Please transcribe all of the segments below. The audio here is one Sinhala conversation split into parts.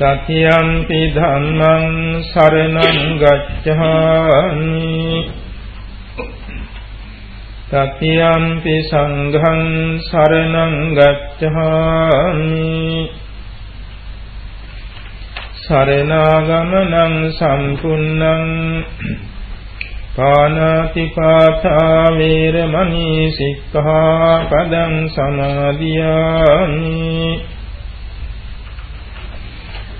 තතියම්පි ධම්මං සරණං ගච්ඡාමි තතියම්පි සංඝං සරණං ගච්ඡාමි සරණාගමනං සම්පුන්නං පානාතිපාතා වේරමණී සික්ඛාපදං සමාදියාමි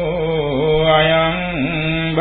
අයං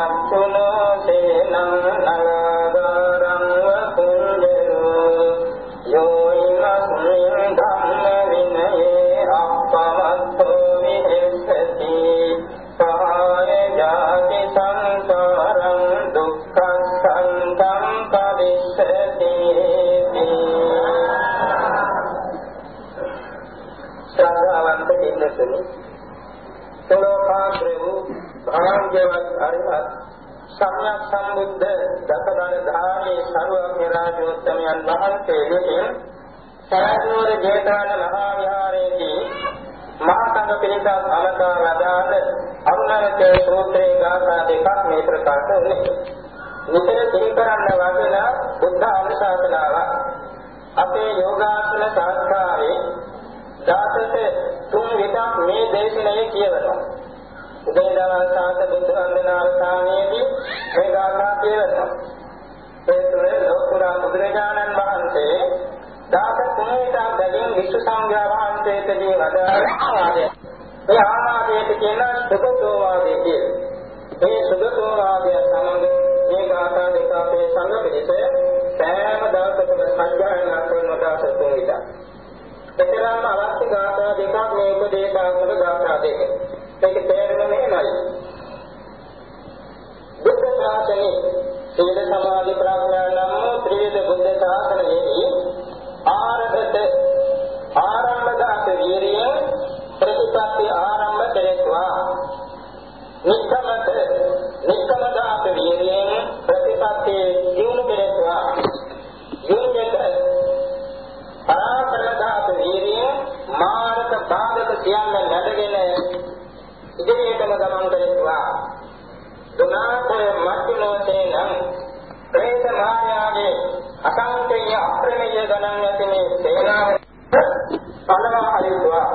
ुनाशनचुनसेनं नला භාග්‍යවත් අරිහත් සම්්‍යක් සම්බුද්ධ දසදන ධාරී සර්වඥ රාජෝත්තමයන් වහන්සේ විසින් සරණෝර ජේතවන මහා විහාරයේදී මහා සංඝ පිරිසක් අමතා වදාළ අරුණාචල සූත්‍රයේ ගාථා දෙකක් මේ ප්‍රකාශ වුණේ. නිතර සිහි කරන්න වදින බුද්ධ අනුශාසනාව අපේ යෝගාසන ශාස්ත්‍රාවේ දාසත තුන් විතක් මේ දේශනාවේ කියවනවා. උදේ දවල් සාත බුද්ධ වන්දනා අවසානයේදී මේ ගාථා කියවනවා. ඒ තුනේ ලෝකුරා බුදුරජාණන් වහන්සේ දාස තුන් විතක් බැගින් විශ්ව සංඝයා වහන්සේටදී වදාළ ආවාදය. ඒ ආවාදයට කියන සුගතෝ වාදය කියලා. මේ සුගතෝ වාදය සමග මේ ගාථා දෙක අපේ සංඝ පිළිස සෑම දවසකම සංජානනා කරන දාස තුන් විතක්. එතරම් අවශ්‍ය ගාථා දෙකක් මේ උපදේශාත්මක ගාථා දෙක. ඒක තේරෙන්නේ මෙහෙමයි. බුද්ධ ශාසනයේ සීල සමාධි ප්‍රඥා නම් ත්‍රිවිධ බුද්ධ ශාසනයේදී ආරභත ආරම්භගත වීරිය ප්‍රතිපත්ති ආරම්භ කෙරෙත්වා නික්කමත ඉදිරියටම ගමන් කෙරෙත්වා දුනාත මත්තිනෝතේ නම් ප්‍රේත මායාවේ අසංකේය අප්‍රමේය ගණන් ඇති මේ සේනාව පළව හරිවා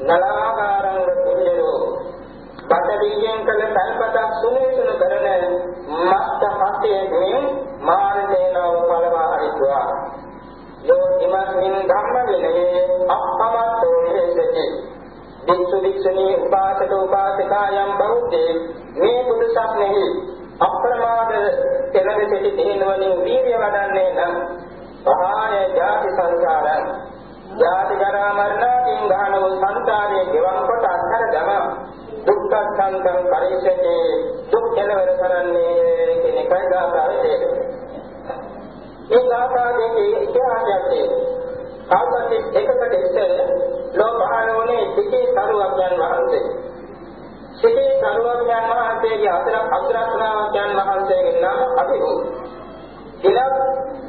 නලාකාරංග කුල්ලෝ බටවියෙන් කළ තල්පතක් සුනේසුන කරන මත්ත මතයේ මාර්ගේනව පළව හරිවා යෝ ඉමස්මින් ධම්ම විනයේ අපමත්තෝ හේසති භික්ෂු භික්ෂුණී උපාසක උපාසිකායම් බෞද්ධේ මේ බුදු සත්‍යෙහි අප්‍රමාද කෙලෙ සිටි දිනවලින් වීර්ය වඩන්නේ නම් පහාය ජාති සංසාරං ජාති ජරා මරණකින් ගහන වූ සංසාරයේ ගෙවන් කොට අත්හැර දම දුක්ඛ සංකම් පරිසතේ දුක් කෙලවර කරන්නේ කියන එකයි ගාථාවේ තේරුම. මේ ගාථාවේ ඉතිහාසයක් තියෙනවා. කවුරුත් එකකට ඉස්සර ලෝ පහළෝනේ සිටි සරුවඥන් වහන්සේ. සිටි සරුවඥන් වහන්සේගේ අතර අග්‍රශ්‍රාවකයන් වහන්සේගේ නම අභිභූ. ඉලක්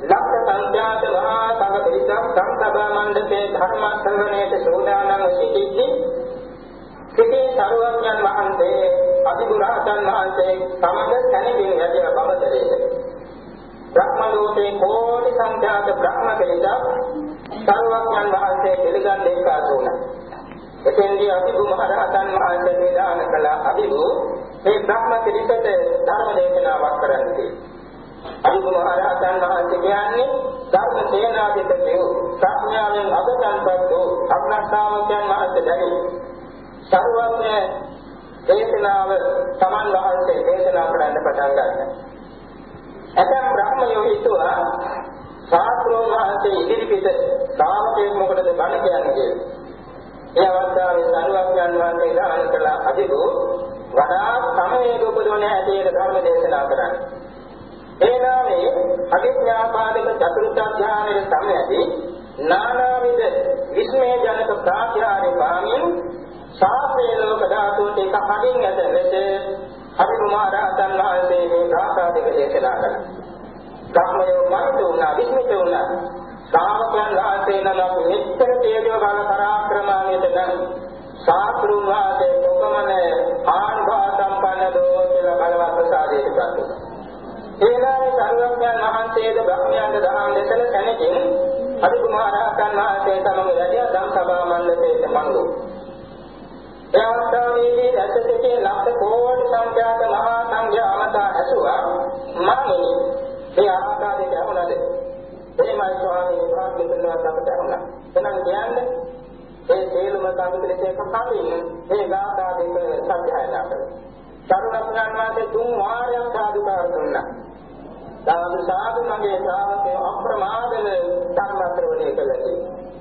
ලක්ෂ සංඛ්‍යාත මහා සංඝ පිරිසක් සම්සභා මණ්ඩපේ ධර්ම ශ්‍රවණයට සෝදානව සිටිද්දී සිටි සරුවඥන් වහන්සේ අභිභූරහතන් වහන්සේ සමග තනිවින් වැඩි බවතරේ. බ්‍රහ්ම ලෝකේ කෝටි සංඛ්‍යාත බ්‍රහ්ම පිරිසක් සරුවඥන් වහන්සේ පිළිගන්න එක්කාසු වුණා. එතෙන්දී අභිභු මහරහතන් වහන්සේ නිදාන කළ අභිභු මේ බ්‍රහ්ම පිරිසට ධර්ම දේශනාවක් කරන්නේ. අභිභු මහරහතන් වහන්සේ කියන්නේ ධර්ම සේනාධිපතිව ප්‍රඥාවෙන් අගතන්පත් වූ අග්‍රස්ථාවකයන් වහන්සේ දැරි. සර්වඥ දේශනාව සමන් වහන්සේ දේශනා කරන්න පටන් ගත්තා. ඇතම් බ්‍රහ්මයෝ හිතුවා ශාස්ත්‍රෝන් වහන්සේ ඉදිරිපිට ශ්‍රාවකයෙක් මොකටද බණ කියන්නේ කියලා. ඒ අවස්ථාවේ සරුවඥන් වහන්සේ දාන කළ අදිදු වඩා සමයේ උපදවන හැටියට ධර්ම දේශනා කරන්නේ. ඒ නාමයේ අවිඥාපාදික චතුර්ථ ඥානයේ සමයදී නානාවිද විස්මය ජනක ප්‍රාත්‍යාරේ පාමින් සාපේ ලෝක ධාතුන්ට එක හදින් ඇත ලෙස අභිමාරහතන් වහන්සේ මේ ගාථා දෙක දේශනා කළා. ධර්මයේ මනිත වුණා විස්මිත වුණා. ශ්‍රාවකයන් වහන්සේ නමක් නිත්‍ය තේජෝ බල පරාක්‍රමණයට නම් සාතුරුන් වහන්සේ කොකමන ආන්භා සම්පන්න දෝ කියලා බලවත් ප්‍රසාදයට පත් වුණා. ඒලාවේ සරුවඥන් වහන්සේද බ්‍රහ්මයන්ද දහම් දෙසල තැනකින් අදිකුමාරහතන් වහන්සේ තමම වැඩිය ධම් සභා මණ්ඩපයට මංගු. ඒ අවස්ථාවේදී ඇසසිතේ ලක්ෂ කෝටි සංඛ්‍යාත මහා සංඝයා අමතා ඇසුවා මාමිනි ඒ ආකාරයට ඇහුණද? එහෙමයි ස්වාමීන් වහන්සේ අපට ඇහුණා. එහෙනම් කියන්නේ ඒ සියලුම සංකල්පයක කලින් මේ ගාථා දෙක සත්‍යයනා කරා කරුණාපුරන් වාසේ තුන් වාරයක් සාදුකාර දුන්නා. සාදු සාදු මගේ ශ්‍රාවකයෝ අප්‍රමාදව ධර්ම ශ්‍රවණය කළේ.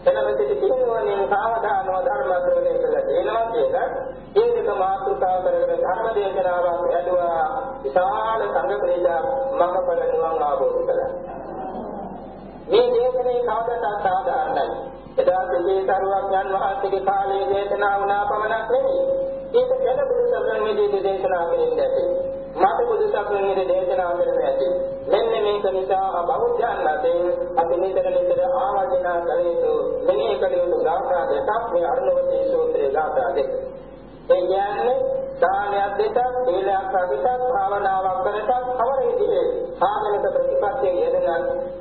එනවෙති කිනුවනින් සාවධානව ධර්ම ශ්‍රවණය කළා එනවා කියලා ඒ දෙක මාතෘකා කරගෙන ධර්ම දේශනාවක් ඇදුවා. විශාල සංඝ ප්‍රේජා මඟපල නිවන් ආબોධ කළා. මේ දේශනේ කවදාවත් සාධාරණයි. එදා සිතේ තරුවක් යන වහන්සේගේ කාලයේ දේශනා වුණා පමණක් නෙවෙයි. ඒක ගැළපුරු සම්ම දේශනා කෙරෙන්නේ ඇති. මට බුදුසසුනේ දේශනා කරන්නේ ඇති. මෙන්න මේක නිසා බෞද්ධයන් වශයෙන් අපි නිතර නිතර ආවර්ජනා කළ යුතු මෙහි කළ යුතු ගාථා දෙකක් මේ අරුණවතී සූත්‍රයේ ගාථා දෙක. ඒ කියන්නේ දානයක් දෙකක්, සීලයක් රකිතක්, භාවනාවක් කරතක්, කවර විදිහේ සාධනික ප්‍රතිපත්තිය යෙදෙන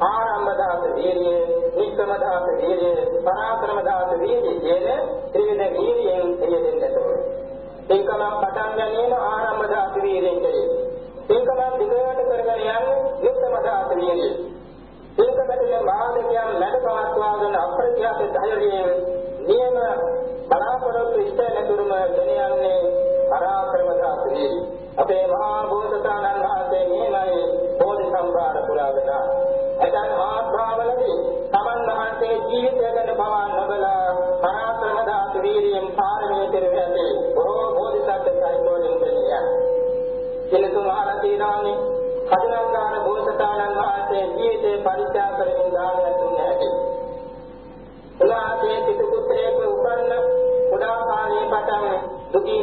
ආරම්භ දාස වීර්යය, නික්කම දාස වීර්යය, පරාක්‍රම දාස වීර්යය කියන ත්‍රිවිධ වීර්යයෙන් යෙදෙන්නට ඕනේ. පින්කම පටන් ගැනීම ආරම්භ දාස වීර්යයෙන් කෙරේ. පින්කම දිගට කරගෙන යන්නේ නික්කම දාස වීර්යය. පින්කමේ මාර්ගයන් මැද පවත්වාගෙන අප්‍රත්‍යාස ධෛර්යයෙන් නියම බලාපොරොත්තු ඉෂ්ට නැතුරුම ගෙන යන්නේ පරාක්‍රම දාස වීර්යය. අපේ මහා බෝසතාණන්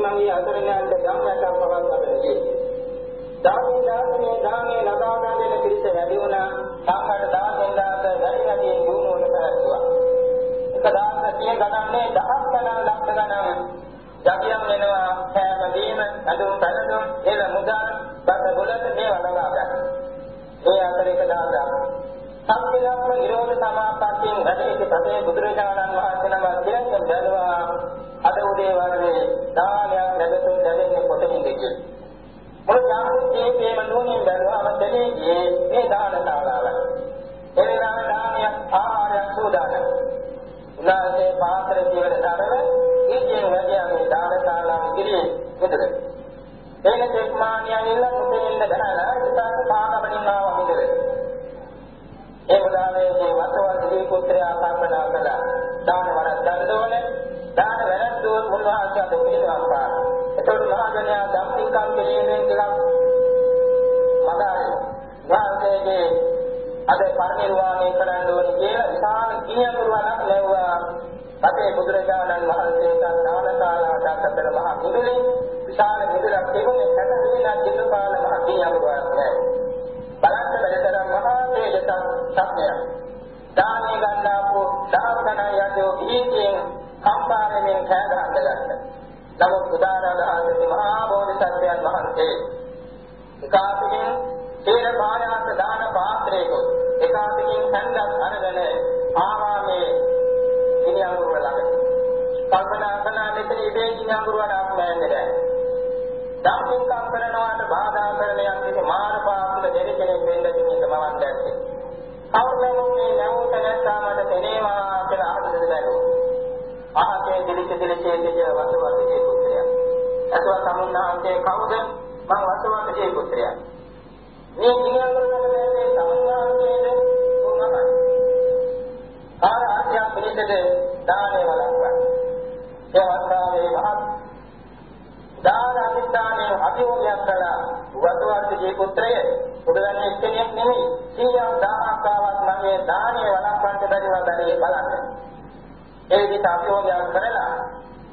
දුකී මගේ අතරණයන්ට ධම්මයක් පවත්වන්නේ. දානේ දානේ දානේ ලබා ගන්න පිළිස වැඩි වුණා. සාකර දානෙන් දාත වැඩි වැඩි දිනුවන කරත්වා. එක දානතිය ගණන්නේ දහස් ගණන් ලක්ෂ ගණන් යකියම් වෙනවා කෑම දීම අඳුම් පැනදුම් එළ මුදල් බත ගොලට මේවා ලබා ගන්න. ඒ අතර එක දානයක් සම්පියක්ම නිරෝධ සමාපත්තියෙන් වැඩි සිටි පසේ බුදුරජාණන් වහන්සේ නම දෙයන් බැලුවා අද උදේ වරුවේ දානයක් ලැබෙතුන් ලැබෙන්නේ කොතනින්ද කියලා. මොන ජාතියේ මේ නුවණින් බැලුවාම තේන්නේ මේ දාන ශාලාව. එනිසා දානයක් ආහාරයක් සූදානම්. උනාසේ පාත්‍ර ජීවන තරම ඉතින් වැඩියා මේ දාන ශාලාව ඉදිරියේ මුදල. එන තෙක්මානියන් ඉල්ල මුදෙන්න ගහලා ඉතාලි පාගමනින් ආව මුදල. ඒ උදාවේදී වසවදී පුත්‍රයා කල්පනා කළා. දාන වරක් ගන්න ඕනේ. දාන වැරද්දුවොත් මුල්වාසය දෙවියන් පාන. එතකොට මහජනයා ධම්මිකම් පිළිවෙලින් කියලා මදායි. වාසයේ අද පරිනිර්වාණය කරන්න ඕනේ කියලා විශාල කීයකුරුවනක් ලැබුවා. අපේ බුදුරජාණන් වහන්සේ දානශාලාවට අතර මහ මුදුලේ විශාල මුදුලක් තිබුණේ සැකසීනා ජිතුපාල මහ කීයකුරුවක් නෑ. බලන්න බැලතරම් මහා තේජසක් සත්‍යයක්. දානේ ගන්නාපු දහස්කණ යදෝ දීතියෙන් කම්පාරයෙන් කෑ ගහන්න ගත්තා. නමුත් උදාරාධාරති මහා බෝධිසත්වයන් වහන්සේ එකාතකින් තේර පායාස දාන පාත්‍රයක එකාතකින් හන්දක් අරගෙන ආවාමේ ඉනියංගුරුව ළඟ. කල්පනා කළා මෙතන ඉබේ ඉනියංගුරුවට ආපෑන්නේ නැහැ. ධම්මිකම් කරනවාට බාධා කරන යම් කිසි මාර්ගපාසල දෙවි කෙනෙක් වෙන්න තියෙන මවන් දැක්කේ. කවුරුනමුත් මේ නැවුත නැත්තාමට තේනේවා කියලා අහන්නද බැලුවා. අහසේ දිලිස දිලිසේ දෙය වසවතේ පුත්‍රයා. අසව සමුන්නාන්තේ කවුද? මම වසවතේ පුත්‍රයා. මේ නියංගලවලදී සමුන්නාන්තේද මොනවාද? ආර ආත්‍ය පිළිසෙද දානේ වලක්වා. ඒ වස්තාවේ මහත් දාන අධිෂ්ඨානයේ අභියෝගයක් කළා වතවර්ගයේ පුත්‍රය උඩගන්නේ එක්කෙනෙක් නෙමෙයි. සීයම් දානක් ආවත් මගේ දානේ වළක්වන්න බැරිව බැරි බලන්න. ඒ විදිහට අභියෝගයක් කරලා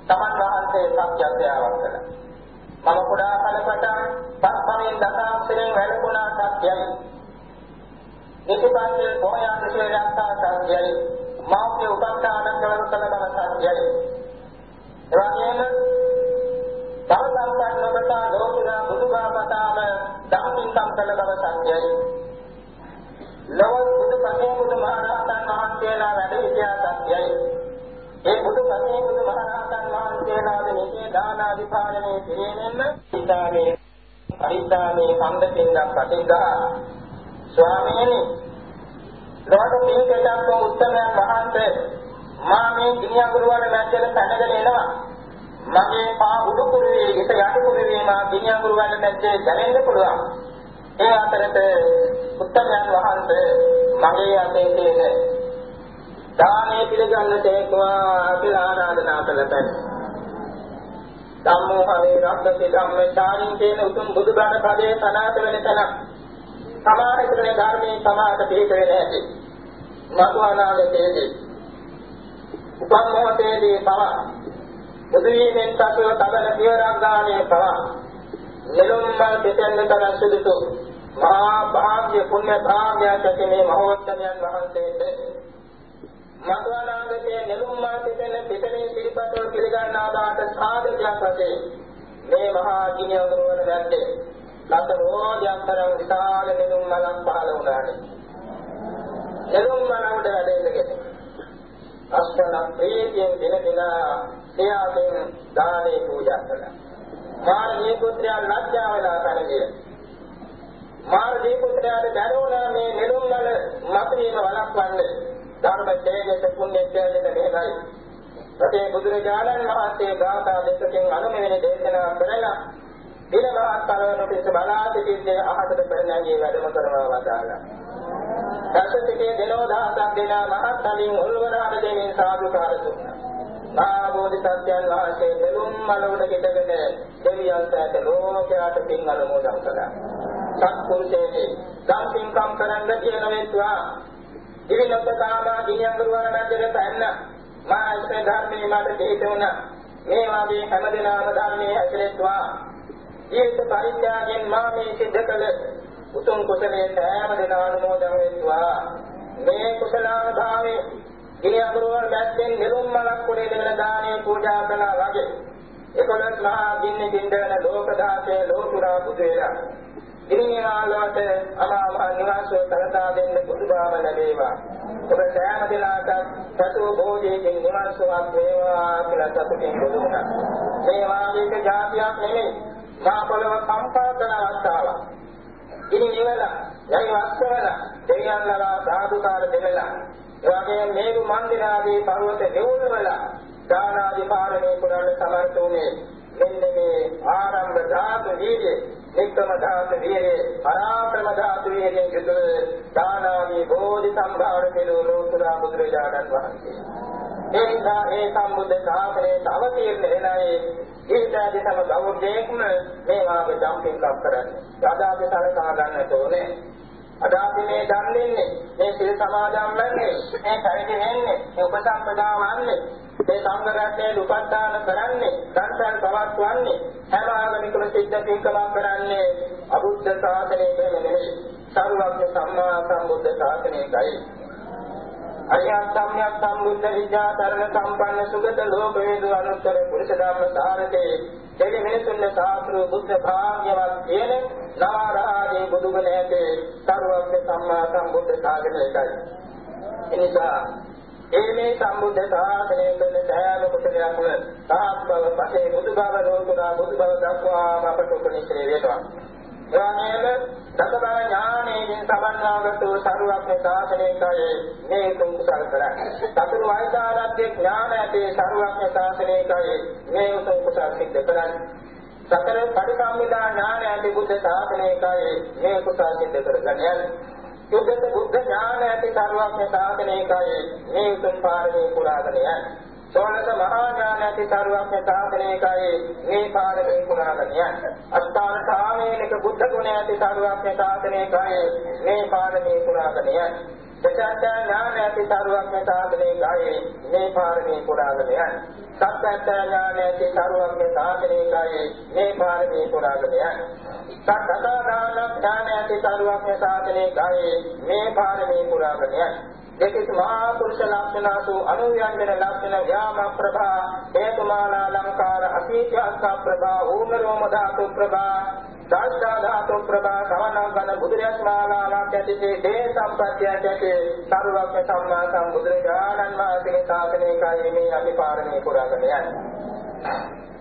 තමන් වහන්සේ සත්‍යත්‍යාවක් කළා මම කුඩා කලකට පස්පරෙන් දසාක්ෂරෙන් වැළකුණා සත්‍යයි. නිතිපන්තේ පොයන් දෙශේරයන්තා සත්‍යයි. මාගේ උපස්ථාන කරන කල බව සත්‍යයි. එවැගේම සමසම්පන්න ඔබට ලෝකුරා බුදුබාපතාම ධම්මිකම් කළ බව සත්‍යයි. ලොව බුදු පසේ බුදු මහරහතන් වහන්සේලා වැඩ සිටියා සත්‍යයි. ඒ බුදු පසේ බුදු මහරහතන් වහන්සේලාද නිසේ දාන අධිපාලනයේ පිළිෙනෙන්න ඉතාලේ පරිත්‍යාගයේ සම්දෙන්දක් ප්‍රතිග්‍රහ ස්වාමීනි ලෝක පිළිකටක් උත්තමයන් වහන්සේ මා මේ ගිනියඟුරුවට මැද්දට පැනගෙන එනවා මගේ පා උඩු කුරුවේ හිත යට කුරුවේ මා ගිනියඟුරු වල මැද්දේ දැනෙන්න පුළුවන්. ඒ අතරත උත්තමයන් වහන්සේ මගේ අතේ තියෙන දානේ පිළිගන්න තේක්වා කියලා ආරාධනා කළා. ධම්මෝ හරේ රක්කති ධම්මචාරින් කියන උතුම් බුදුබණ පදයේ සනාත වෙන තැන සමාන කරන ධර්මයේ සමාත පිළිපෙ නැති. මතු අනාගතයේදී උපන් මොහොතේදී පවා බුදු වීමෙන් පසුව තබන පියවරක් ගානේ පවා නිලුම්මල් දෙතෙන් තරම් සුදුසු මහා භාග්‍ය පුණ්‍ය භාග්‍යයක් ඇති මේ මහෝත්තමයන් වහන්සේට මතුවනාගතයේ නිලුම්මල් දෙතෙන් පිටේ සිරිපතෝ පිළිගන්නා දාට සාධකයක් වශයෙන් මේ මහා ගිනි අඟුරු වල වැද්දේ ලතරෝදයක් තරම් විශාල නිලුම්මලක් පහළ වුණානේ නිලුම්මල උඩ වැඩ ඉඳගෙන අස්පන ප්‍රීතියෙන් දින දින එයාගෙන් දානේ පූජා කළා. මාර්ගී පුත්‍රයා ලැජ්ජා වෙලා කලගිය. මාර්ගී පුත්‍රයාට දැනුණා මේ නිරුම්මල මතරීම වළක්වන්නේ ධර්ම තේජස පුණ්‍ය තේජස මෙහෙමයි. රටේ බුදුරජාණන් වහන්සේ ගාථා දෙකකින් අනුමෙවෙන දේශනා කරලා දිනමහත් කරවන පිට බලා සිටින්නේ අහකට පෙරණැගේ වැඩම කරනවා වදාලා. දසසිතේ දෙනෝ දහසක් දෙනා මහත් අලින් උල්වනාද දෙමින් සාදුකාර දුන්නා. මහා බෝධිසත්වයන් වහන්සේ දෙලුම් මලවල ගෙටගෙන දෙවියන්ට ඇත ලෝකයාට පින් අනුමෝදන් කළා. සත්පුරුෂයේ දම් පින්කම් කරන්න කියන වෙත්වා ඉවිලොතකාම ගිනියඟුරු වල මැදට පැන්න මා ඉස්සේ ධර්මයේ මට තේරුණා. මේ වගේ හැමදෙනාම ධර්මයේ හැසිරෙත්වා. ජීවිත පරිත්‍යාගයෙන් මා මේ සිද්ධ කළ උතුම් කුසලයේ සෑම දින අනුමෝදන් වෙත්වා. මේ කුසලාභාවයේ ගිනි අඟුරුවල් බැස්යෙන් නෙළුම් මලක් කුලේ දෙන දානේ පූජා කළා වගේ. එකොළොස් මහා ගින්න කින්දන ලෝක දාසේ ලෝතුරා බුදේලා ඉරින් ආලෝට අමාමහ නිවාසෝ කරතා දෙන්න බුදුබාව ලැබේවා. ඔබ සෑම දිනකට සතු භෝජයෙන් නිවන් සුවක් වේවා කියලා සතුටින් බුදුනා මේ වාගේක જાතියක් නෙමෙයි. මා පොළව කම්පා කරන අවස්ථාවක් ඉතින් ඉවලා යයි වස්වලා දෙවියන්ලා සාදුකාර දෙමලා. එවාගේ මේරු මන්දිරාදී පර්වත දෙවුල් වල දානාදී පාරමී පුරන්න සමර්ථ වුණේ මෙන්න මේ ආරම්භ ධාතු වීර්ය නික්කම ධාතු වීර්ය පරාක්‍රම ධාතු වීර්යෙන් යුතුව දානාදී බෝධි සම්භාර කෙළු ලෝතුරා බුදුරජාණන් වහන්සේ ඒ නිසා ඒ සම්බුද්ධ ශාසනයේ අවතීර්ණ වෙනයි ඊටදී තම ගෞරවයෙන්ම මේ වාගේ ජම්පින්කම් කරන්නේ. අද අපි සලකා ගන්නට ඕනේ. අද අපි මේ දන් දෙන්නේ, මේ සිල් සමාදන් වෙන්නේ, මේ පරිදි වෙන්නේ, මේ උපසම්පදා වන්නේ, මේ සංඝ රත්නයේ උපස්ථාන කරන්නේ, සංසල් පවත්වන්නේ, හැම ආගමිකම සිද්ධ පින්කමක් කරන්නේ අබුද්ධ ශාසනයේ නෙමෙයි. සර්වඥ සම්මා සම්බුද්ධ ශාසනයේයි. අරියත් සම්්‍යක් සම්බුද්ධ විද්‍යා තරණ සම්පන්න සුගත ලෝක වේදු අනුත්තර පුරුෂ ධම්ම සාරතේ දෙවි මිනිසුන් සාත්‍රු බුද්ධ භාග්‍යවත් කියන නවරාදී බුදුගුණ ඇතේ සර්වඥ සම්මා සම්බුද්ධ සාගරයයි එනිසා ඒ මේ සම්බුද්ධ ශාසනය කරන සෑම කුසලයක්ම තාත් බව පසේ බුදු බව ලෝකුරා බුදු බව දක්වාම අපට උපනිශ්‍රේ වේවා එවැගේම දසබල ඥානයෙන් සමන්වාගත් වූ සරුවක්ඥ ශාසනයකයි මේ තුන් කුසල් කරන්නේ. සතර වෛදාරද්‍ය ඥාන ඇති සරුවක්ඥ ශාසනයකයි මේ උතුම් කුසල් සිද්ධ කරන්නේ. සතර පරිසම්මිදා ඥාන ඇති බුද්ධ ශාසනයකයි මේ කුසල් සිද්ධ කරගන්නේ. සුද්ධ බුද්ධ ඥාන ඇති සරුවක්ඥ ශාසනයකයි මේ උතුම් පාරමී පුරාගෙන යන්නේ. සෝනස මහා ඥාන ඇති සරුවක්ඥ ශාසනයකයි මේ පාරමී පුරාගෙන යන්නේ. අස්ථාන සාමේනික බුද්ධ ගුණ ඇති සරුවක්ඥ ශාසනයකයි මේ පාරමී පුරාගෙන යන්නේ. දසත්ත ඥාන ඇති සරුවක්ඥ ශාසනයකයි මේ පාරමී පුරාගෙන යන්නේ. සත්‍යත්ත ඥාන ඇති සරුවක්ඥ ශාසනයකයි මේ පාරමී පුරාගෙන යන්නේ. සත්‍යදාන ඥාන ඇති සරුවක්ඥ ශාසනයකයි මේ පාරමී පුරාගෙන යන්නේ. දෙකිස් මහා පුරුෂ ලක්ෂණාසු අනුයන්ජන ලක්ෂණ ව්‍යාම ප්‍රභා හේතුමාලා ලංකාර අතීත්‍යස්ක ප්‍රභා ඌමරෝම ධාතු ප්‍රභා දාස්සා ධාතු ප්‍රභා සවනංගන බුදුරජාණන් මාලාවක් ඇතිසේ දේ සම්පත්‍ය ඇති සරුවක් සම්මා සම්බුදුරජාණන් වහන්සේගේ ශාසනයකයි මේ අපි පාරමී පුරාගෙන යන්නේ.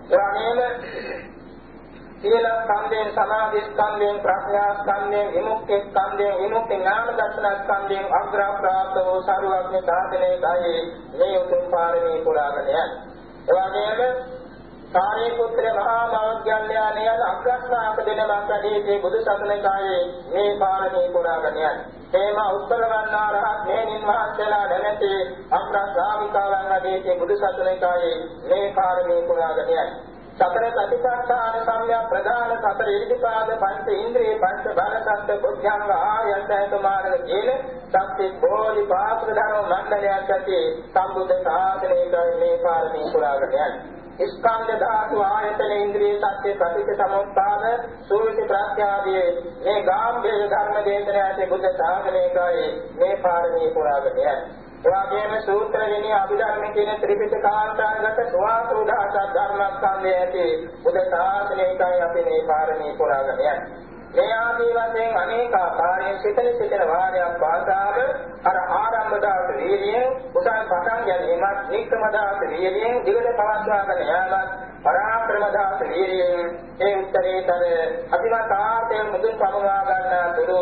එවැනීම සීල ස්කන්ධයෙන් සමාධි ස්කන්ධයෙන් ප්‍රඥා ස්කන්ධයෙන් විමුක්ති ස්කන්ධයෙන් විමුක්ති ඥාන දර්ශන ස්කන්ධයෙන් අග්‍ර ප්‍රාප්ත වූ සරුවක්ඥ සාධනයේයි මේ උතුම් පාරමී පුරාගෙන යන්නේ. එවැගේම සාරිපුත්‍ර මහා මෞර්යයන්යන් අග්‍රස්නාක දෙන මාකදීදී බුදු සසුනේකායේ මේ පාරමී පුරාගෙන යන්නේ. හේම උත්තර වන්නා රහත් මේනින් මහත්ලා නැමැති අග්‍ර ශ්‍රාවිකාවන් අධීතේ බුදු සසුනේකායේ මේ පාරමී පුරාගෙන යන්නේ. සතර සතිපට්ඨාන සම්‍යක් ප්‍රධාන සතර ඉරිදිපාද පංච ඉන්ද්‍රිය පංච බල සත්‍ය බුද්ධංග ආයතන මාර්ග කියන සත්‍ය බෝධි පාත්‍ර ධර්ම මණ්ඩලයක් ඇති සම්බුද්ධ ශාසනයේ මේ පාරමී පුරාගෙන යන්නේ ස්කන්ධ ධාතු ආයතන ඉන්ද්‍රිය සත්‍ය ප්‍රතිච සමුත්පාද සූවිත ප්‍රත්‍යාදී මේ ගාම්භීර ධර්ම දේශනාවේ බුද්ධ ශාසනයකයි මේ පාරමී පුරාගෙන යන්නේ. එවාගේම සූත්‍ර විනය අභිධර්ම කියන ත්‍රිපිටකාන්තර්ගත සුවාසුදාස ධර්මස්කන්ධය ඇති බුද්ධ ශාසනයකයි අපි මේ පාරමී පුරාගෙන යන්නේ. මේ ආදී වශයෙන් අනේක ආකාරයෙන් සිතන සිතන වාරයක් භාෂාව අර ආරම්භ දාස වීර්යයෙන් උසන් පටන් ගැනීමත් නික්කම දාස වීර්යයෙන් දිගට පවත්වාගෙන යාමත් පරාක්‍රම දාස වීර්යයෙන් ඒ උත්තරීතර අතිමත් ආර්ථයෙන් මුදුන් පමුණවා ගන්නා තුරු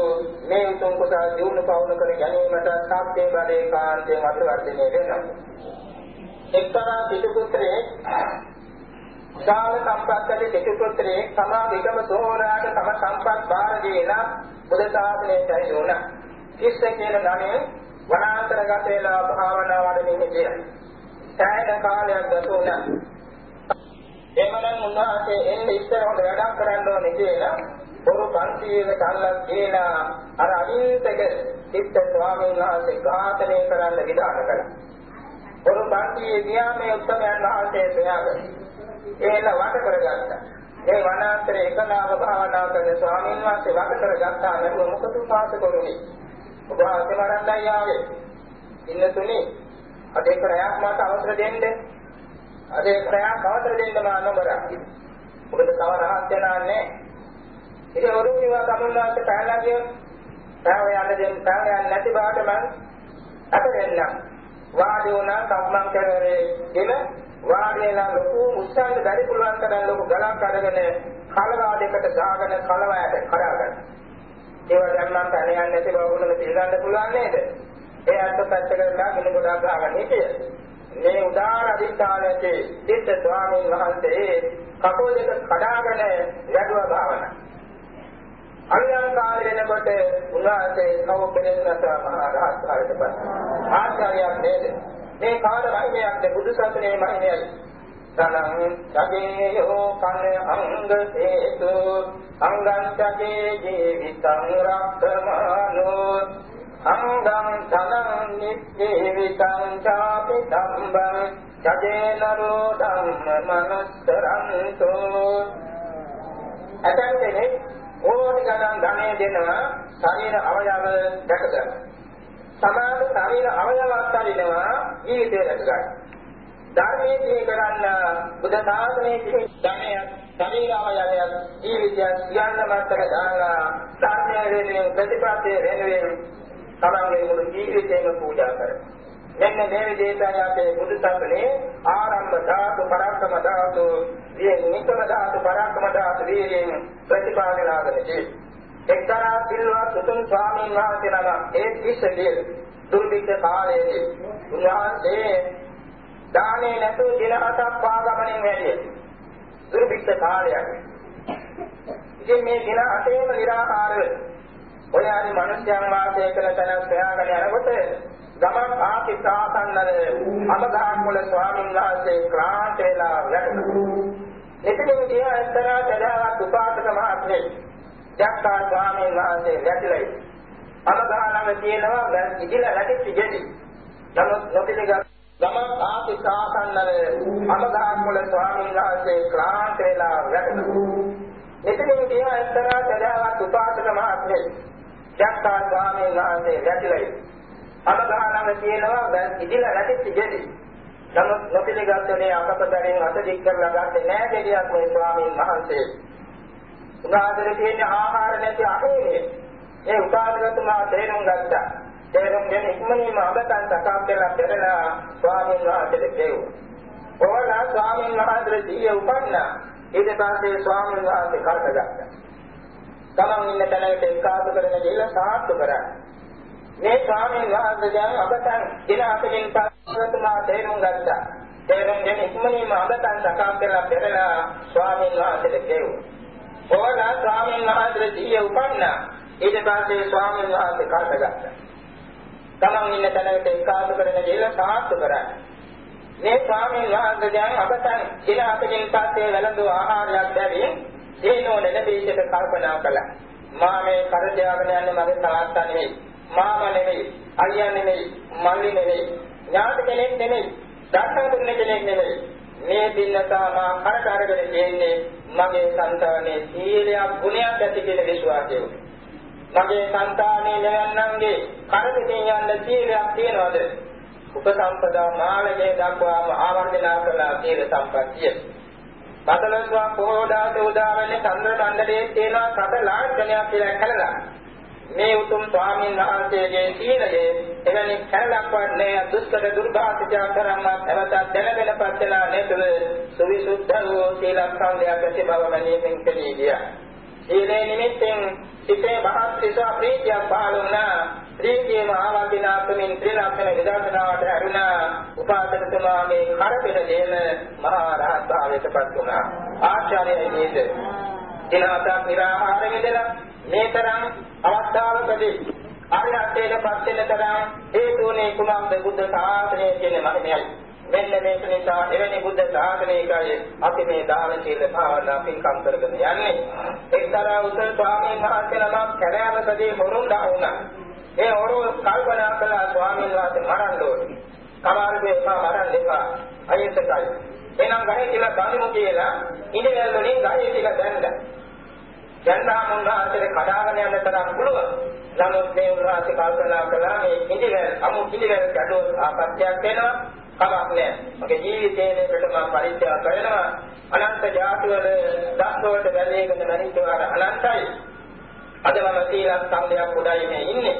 මේ උතුම් කුසල දියුණු පවුණු කර ගැනීමට සත්‍ය බඩේ කාන්තයෙන් අභිවර්ධනය වෙනවා. එක්තරා පිටු පුත්‍රයෙක් විශාල සම්පත් ඇති දෙතු පුත්‍රයෙක් තමා විගම සෝරාට තම සම්පත් බාර දීලා බුද්ධ ශාසනයට ඇවිල්ලා. කිස්ස කියන ගණේ වනාන්තරගත වෙලා භාවනා වඩමින් කියලා. සෑහෙන කාලයක් ගත වුණා. එමනම් උන්වහන්සේ එන්නේ ඉස්සර හොඳ වැඩක් කරන්න ඕනේ කියලා පොරු පන්තියේ කල්ලක් කියලා අර අදින්තක සිත් ස්වාමීන් වහන්සේ ඝාතනය කරන්න විධාන කළා. පොරු පන්තියේ ගියා මේ උත්තමයන් වහන්සේ සොයාගෙන ඒල වට කරගත්තා. ඒ වනාන්තරේ එකලාව භාවනා කරන ස්වාමීන් වහන්සේ වට කරගත්තා නේද මොකද පාස කරුනේ. ඔබ වහන්සේ මරන්නයි ආවේ. ඉන්න තුනේ අද එක රැයක් මාත අවසර දෙන්න. අද එක රැයක් අවසර දෙන්න මා නොබර. මොකද තව රහත් යනන්නේ. ඉතින් ඔරුණිවා තමුන්නාට පැනලා ගිය පැව යන්න දෙන්න පැව යන්න නැති බාට මං අත දෙන්නම්. වාඩි වුණා සම්මන් කරේ එන වාඩි වෙලා ලොකු උස්සන්න බැරි පුළුවන් තරම් ලොකු ගලක් අරගෙන කලවා දෙකට ගාගෙන කලවයට කරාගන්න. ඒවා දැන් නම් තන යන්නේ නැති බව උනම පිළිගන්න පුළුවන් නේද? ඒ අත් පැත්තකට ගිනි ගොඩක් ගාගෙන හිටිය. මේ උදාර අධිෂ්ඨානයේ සිත් ස්වාමීන් වහන්සේ කපෝ දෙක කඩාගෙන යඩුව භාවනා. අනිවාර්ය වෙනකොට උන්වහන්සේ කව කෙනෙක් නැත මහා රහත් කාර්යයට පස්සේ ආචාර්යයක් නේද? මේ කාල මහිමයක්ද බුදු සසුනේ මහිමයයි. තනං සගේයෝ කන අංග හේතු අංගං සගේ ජීවිතං රක්ඛමානෝ අංගං තනං නිජීවිතං චාපි ධම්මං සජේනරෝ ධම්ම මනස්තරන්තෝ අතන් දෙනේ ඕනි ගණන් ධනෙ දෙනවා ශරීර අවයව දැක ගන්න. සමාන ශරීර අවයවක් අරිනවා ජීවිතය රැක ගන්න. ධර්මයේ සිහි කරන්න බුද්ධ ශාසනයේ සිහි ධනය ශරීර අවයවයක් ජීවිතය සියල්ල මතක දාලා ධර්මයේ වෙනුවෙන් ප්‍රතිපත්තිය වෙනුවෙන් තමන්ගේ මුළු ජීවිතේම පූජා කරනවා. මෙන්න මේ විදිහටයි අපේ බුදු සසුනේ ආරම්භ ධාතු පරක්කම ධාතු මේ නිකම ධාතු පරක්කම ධාතු වීර්යයෙන් ප්‍රතිපාදනාගෙන තියෙන්නේ. එක්තරා සිල්වත් සුතුන් ස්වාමීන් වහන්සේ නම ඒ කිස්සදී දුර්භික්ෂ කාලයේදී උන්වහන්සේ දානේ නැතුව දින හතක් පාගමනින් වැඩිය. දුර්භික්ෂ කාලයක්. ඉතින් මේ දින හතේම निराහාරව ඔය ආදි මිනිස්යන් වාසය කරන තැන සොයාගෙන යනකොට ගමන් ආපි සාසන්නද අමගහන් මුල ස්වාමීන් වහන්සේ ක්ලාන්ත වෙලා වැටුණා. එතනින් ගිය එක්තරා සදාවත් උපාසක මහත්මයෙක් ජක්කා ස්වාමීන් වහන්සේ වැටිලා ඉන්නේ. අමගහනම තියෙනවා ඉදිලා රැකිච්ච ගෙඩි. නමුත් නොපිළිගත් ගමන් ආපි සාසන්නද අමගහන් මුල ස්වාමීන් වහන්සේ ක්ලාන්ත වෙලා වැටුණා. එතනින් ගිය එක්තරා සදාවත් උපාසක මහත්මයෙක් ජක්කා ස්වාමීන් වහන්සේ වැටිලා ඉන්නේ. අමගානම කියනවා ඉදිලා රැටිච්ච ගෙඩි. නමුත් නොපිළිගත්තනේ අපතදරින් අත දික් කරලා ගත්තේ නෑ ගෙඩියක් මේ ස්වාමීන් වහන්සේ. උදාහරණ තියෙන ආහාර නැති අහේනේ. ඒ උපාසකතුමා තේරුම් ගත්තා. තේරුම් ගෙන ඉක්මනින්ම අබතන් සකම් දෙලා පෙරලා ස්වාමීන් වහන්සේට කෙවුවා. ඕලා ස්වාමීන් වහන්සේ දීය උපන්නා. ඊට පස්සේ ස්වාමීන් වහන්සේ කාට ගත්තා. තමන් ඉන්න තැනට එක්කාසු කරගෙන ගිහලා සාත්තු කරා. මේ ස්වාමීන් වහන්සේ දැන් අබතන් දින අතකින් පස්සතුමා තේරුම් ගත්තා. තේරුම් ගෙන ඉක්මනින්ම අබතන් සකම් කරලා පෙරලා ස්වාමීන් වහන්සේට කෙවුවා. ඕලා ස්වාමීන් වහන්සේ දීය උපන්නා. ඊට පස්සේ ස්වාමීන් වහන්සේ කාට ගත්තා. තමන් ඉන්න තැනට එක්කාසු කරගෙන ගිහලා සාත්තු කරා. මේ ස්වාමීන් වහන්සේ දැන් අබතන් දින අතකින් පස්සේ වැළඳු ආහාරයක් දැරින් දේනෝ නෙලබීජට කල්පනා කළා. මා මේ කරදයාගෙන යන්නේ මගේ තාත්තා නෙවෙයි. මාම නෙවෙයි, අයියා නෙවෙයි, මල්ලි නෙවෙයි, ඥාති කෙනෙක් නෙවෙයි, දක්ෂ කෙනෙක් නෙවෙයි. මේ පින්නතාවා කරට අරගෙන තියෙන්නේ මගේ సంతානයේ සීලයක් ගුණයක් ඇති කියන විශ්වාසය උනේ. මගේ సంతානයේ නෑන්නම්ගේ කරදෙකින් යන්න සීලයක් තියනවද? උපසම්පදා මාළගේ දක්වාම ආවර්ජනා කළා සීල සම්පත්තිය. පතලස්වා පොහොදාට උදාවන්නේ චන්ද්‍ර මණ්ඩලයේ තියෙන රට ලාංඡනයක් කියලා කළා. මේ උතුම් ස්වාමීන් වහන්සේගේ සීලය එවැනි කැලක් වන්නේ දුෂ්කර දුර්භාෂිතා කරන්න එවත දැනගෙන පස්සලා නේතුව සවිසුද්ධ වූ සීලස්කන්ධයක් ඇති බව මැනීමෙන් කෙරී ගියා. සීලේ නිමිත්තෙන් සිතේ මහත් සිතා ප්‍රීතියක් පහළ වුණා. ප්‍රීතියම ආවදිනාතුමින් ත්‍රිලක්ෂණ විදර්ශනාවට හැරුණා. උපාසකතුමාගේ කරපෙර දේන මහා රහත් භාවයට පත් වුණා. ආචාර්යයි නේද? දිනවතක් නිරාහාර වෙදලා මේ තරම් අවස්ථාවකදී ආර්යත්වයට පත් වෙන තරම් හේතුනේ කුමක්ද බුද්ධ ශාසනය කියන මහිමයයි. මෙන්න මේක නිසා එවැනි බුද්ධ ශාසනයකයි අපි මේ දාන සීල භාවනා පින්කම් කරගෙන යන්නේ. එක්තරා උසල් ස්වාමීන් වහන්සේ නමක් කැලෑවකදී හොරුන් දාුණා. ඒ හොරු කල්පනා කළා ස්වාමීන් වහන්සේ මරන්න ඕනේ. කමාරුගේ මා මරන්න එපා. අයිසකයි. එනම් ගහේ කියලා බඳිමු කියලා ඉඳලා වලින් ගහේ කියලා දැන්දා. දැන්නා මුන්වහන්සේට කඩාගෙන යන්න තරම් පුළුවන්. නමුත් මේ උන්වහන්සේ කල්පනා කළා මේ කිඳිවැල් අමු කිඳිවැල් ගැටුව ආපත්‍යක් වෙනවා. කමක් නෑ. මගේ ජීවිතයේ මේකට මම පරිත්‍යාග කරනවා. අනන්ත ජාතිවල දස්වලට බැඳීගෙන මනින්නවා අනන්තයි. අද මම සීලක් සම්දයක් උඩයි මේ ඉන්නේ.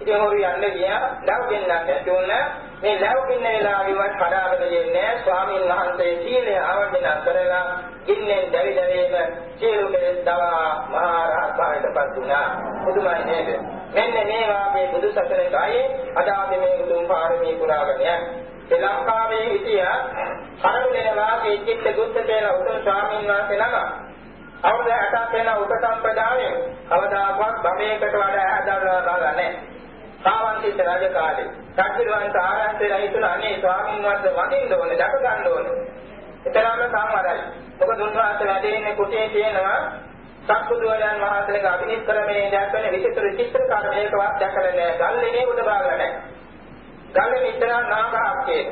ඉතින් හොරු යන්නේ ගියා ලව් දෙන්නක් ඇති වුණා මේ ලව් පින්න වෙලාවෙවත් කඩාගෙන දෙන්නේ ස්වාමීන් වහන්සේ සීලය ආවර්ජන කරලා ඉන්නේ දැවි දැවීම සියලු කෙලෙස් දවා මහා රහත් භාවයට පත් වුණා. බුදුමයි නේද? මෙන්න මේ වාගේ බුදු සසුනේ ගායේ අද අපි මේ උතුම් පාරමී පුරාගෙන යන්නේ ශ්‍රී ලංකාවේ හිටියා කරුණේ වාගේ චිත්ත දුක්ඛ කියලා උතුම් ස්වාමීන් වහන්සේ නම. අවුරුදු 60ක් වෙන උපසම්පදායෙන් කවදාකවත් භවයකට වඩා ආදාරලා බලන්නේ. නැහැ සාවන්තිත රජ කාලේ සත්‍යවන්ත ආරන්තේලා හිතුණා අනේ ස්වාමීන් වහන්සේ වඳින්න ඕනේ දැක ගන්න ඕනේ. එතරම්ම සම්වරයි. මොකද උන්වහන්සේ වැඩෙන්නේ කුටියේ තියෙනවා සත්බුදුරයන් වහන්සේගේ අභිනිෂ්ක්‍රමයේ දැක්වෙන විචිත්‍ර චිත්‍රකාර මේකවත් දැකලා නැහැ. ගල්ලේ උඩ බාගලා නැහැ. ගල්ලේ විතර නාගාක්කේ.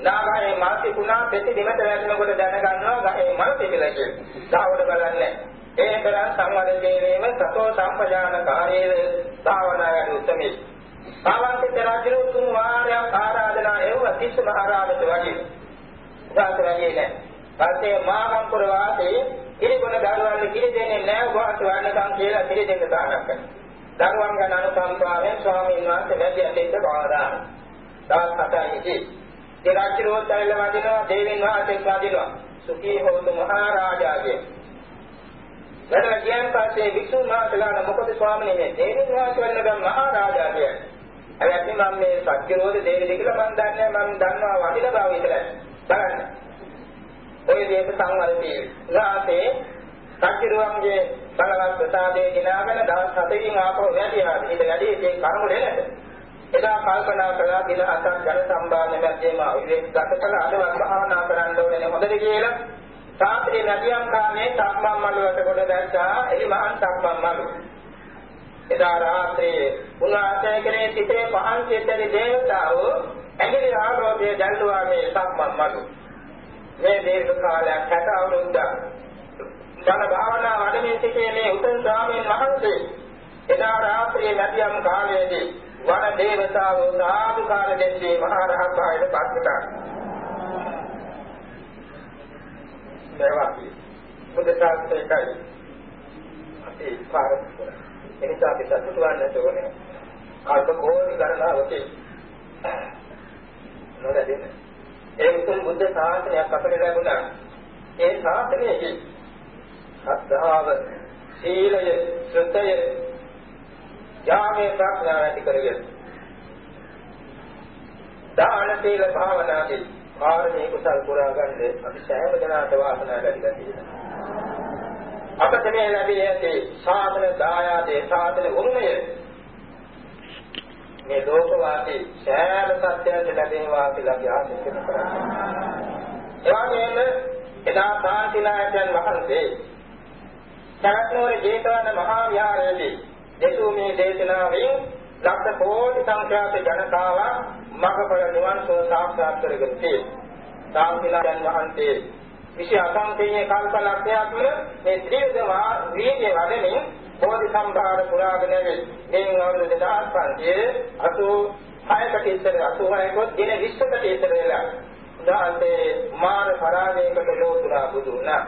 නාගායේ මාති පුනා පෙති දෙමත වැටෙනකොට දැනගන්නවා ගහේ මල් පිටිලා කියලා. සාවඩ බලන්නේ ඒ තරම් සංවර දේවේම සතෝ සම්පජාන කාර්යයේ භාවනාවේ උත්මේ සාවන්තික රජු තුන් වාරයක් ආරාධනා එවුවා තිස්ස මහරජාට වගේ. උදාහරණයක් නෑ. පස්සේ මාගම්පුර වාසී ඉරිගුණ දරුවන් කිරි දෙන්නේ නෑ උගහට වන්නකම් කියලා කිරි දෙන්න දානක් කරනවා. දරුවන් ගැන අනුකම්පාවෙන් ස්වාමීන් වහන්සේ වැඩි අතෙන්ද බාරා. දවස් හතයි ඉති. ඒ රාජ්‍යරෝත් ඇවිල්ලා වදිනවා දේවින් වහන්සේ වදිනවා. සුඛී හෝතු මහරජාගේ. වැඩ ගියන් පස්සේ විසුණු මහතලාන මොකද ස්වාමීන් වහන්සේ දේවින් වහන්සේ වන්නකම් මහරජා කියන්නේ හැබැයි මම මේ සත්‍ය රෝධ දෙවිද කියලා මම දන්නේ මම දන්නවා වටින බව විතරයි. බලන්න. ඔය දේශ සංවර්ධී. ඊළාසේ සත්‍ය රෝධයේ බලවත් ප්‍රසාදේ ගිනාගෙන දවස් 7කින් ආපහු වැඩියා. ඊට වැඩි ඒ කර්ම දෙන්නද. එදා කල්පනා කළා දින හතක් ජන සම්බාධන මැදේම විවේක ගත කළ අදවත් භාවනා කරන්න ඕනේ හොඳද කියලා. සාත්‍රි නදියම් කාමේ සම්මන් මළුවට කොට දැක්කා එලි මහන් සම්මන් මළුව. එදා රාත්‍රියේ උන්වහන්සේ කෙරේ සිටේ පහන් සිටරි දේවතාවෝ ඇඟිලි ආලෝකයේ දැල්ලුවා මේ සම්මන් මඩු. මේ දීර්ඝ කාලයක් 60 අවුරුද්දක්. ධන භාවනා වඩමින් සිටේ මේ උතුම් ස්වාමීන් වහන්සේ. එදා රාත්‍රියේ මැදියම් කාලයේදී වන දේවතාවෝ සාදුකාර දෙන්නේ මහා රහත් භාවයට පත් වුණා. මේවා බුද්ධ ශාස්ත්‍රයයි අපි පාරක් කරා. එනිසා අපි සතුටු වන්නට ඕනේ. කල්ප කෝටි ගණනාවකේ නොලැබෙන. ඒ උතුම් බුද්ධ ශාසනයක් අපට ලැබුණා. ඒ ශාසනයේ ශ්‍රද්ධාව, සීලය, ශ්‍රද්ධය, ඥානය ප්‍රඥාව ඇති කරගෙන දාන සීල භාවනාදී කාර්මී කුසල් පුරා ගන්න අපි සෑම දිනකට වාසනාව ලැබී තියෙනවා. අපට මේ ලැබී ඇති සාධන දායාදේ සාධන උරුමය මේ ලෝක වාසී සෑම සත්‍යයන්ට ලැබේවා කියලා ආශිර්වාද කරන්නේ. එවාගෙම එදා සාන්තිනායකයන් වහන්සේ සරත්නෝර ජේතවන මහා විහාරයේදී දෙසූ මේ දේශනාවෙන් ලක්ෂ කෝටි සංඛ්‍යාත ජනතාව මගපල නිවන් සුව සාක්ෂාත් කරගෙන තියෙනවා. සාම්පිලායන් වහන්සේ විශේෂ අසංකේය කල්පලක්ෂයක් තුළ මේ ත්‍රිවිධ වීර්ය වඩමින් බෝධි සම්භාර පුරාගෙන ගෙන් අවුරුදු 2586කට ඉස්සර 86කට දින 20කට ඉස්සර වෙලා උදාහරණේ මාන පරාජයකට ලෝතුරා බුදු වුණා.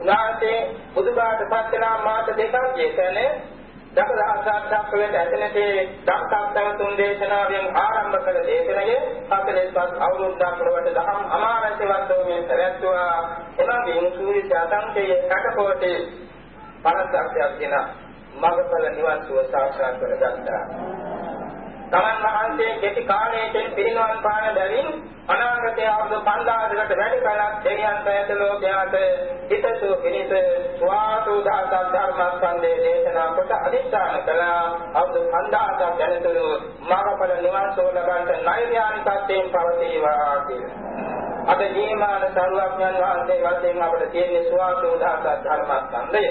උදාහරණේ බුදුබාට පත් වෙනා මාස දෙකක් ජීතනේ දසදහසක් වලට ඇතනදී ධම්සාස්තව තුන් දේශනාවෙන් ආරම්භ කළ දේශනය 45 අවුරුද්දක් පුරවට දහම් අමාරසේ වස්තුවෙන් පැවැත්වුවා එමගින් සූර්ය ත්‍යාසංකයේ කටකොටේ පරසක්යක් දෙන මඟඵල නිවන් සුව සාක්ෂාත් කරගත්තා. තමන් වහන්සේ කෙටි කාලයකින් පිරිනවන් පාන බැවින් අනාගතයේ අවුරුදු 5000කට වැඩි කාලයක් දෙවියන් සෑත ලෝකයාට හිතසුව පිණිස ස්වාසු දාසක් ධර්මස්කන්ධයේ දේශනා කොට අධිෂ්ඨාන කළා අවුරුදු 5000ක් දැනතුරු මඟඵල නිවන් සුව ලබන්නට නෛර්යානිකත්වයෙන් පවතිවා කියලා. අද ජීවමාන සරුවඥන් වහන්සේ වශයෙන් අපට තියෙන ස්වාසු දාසක් ධර්මස්කන්ධය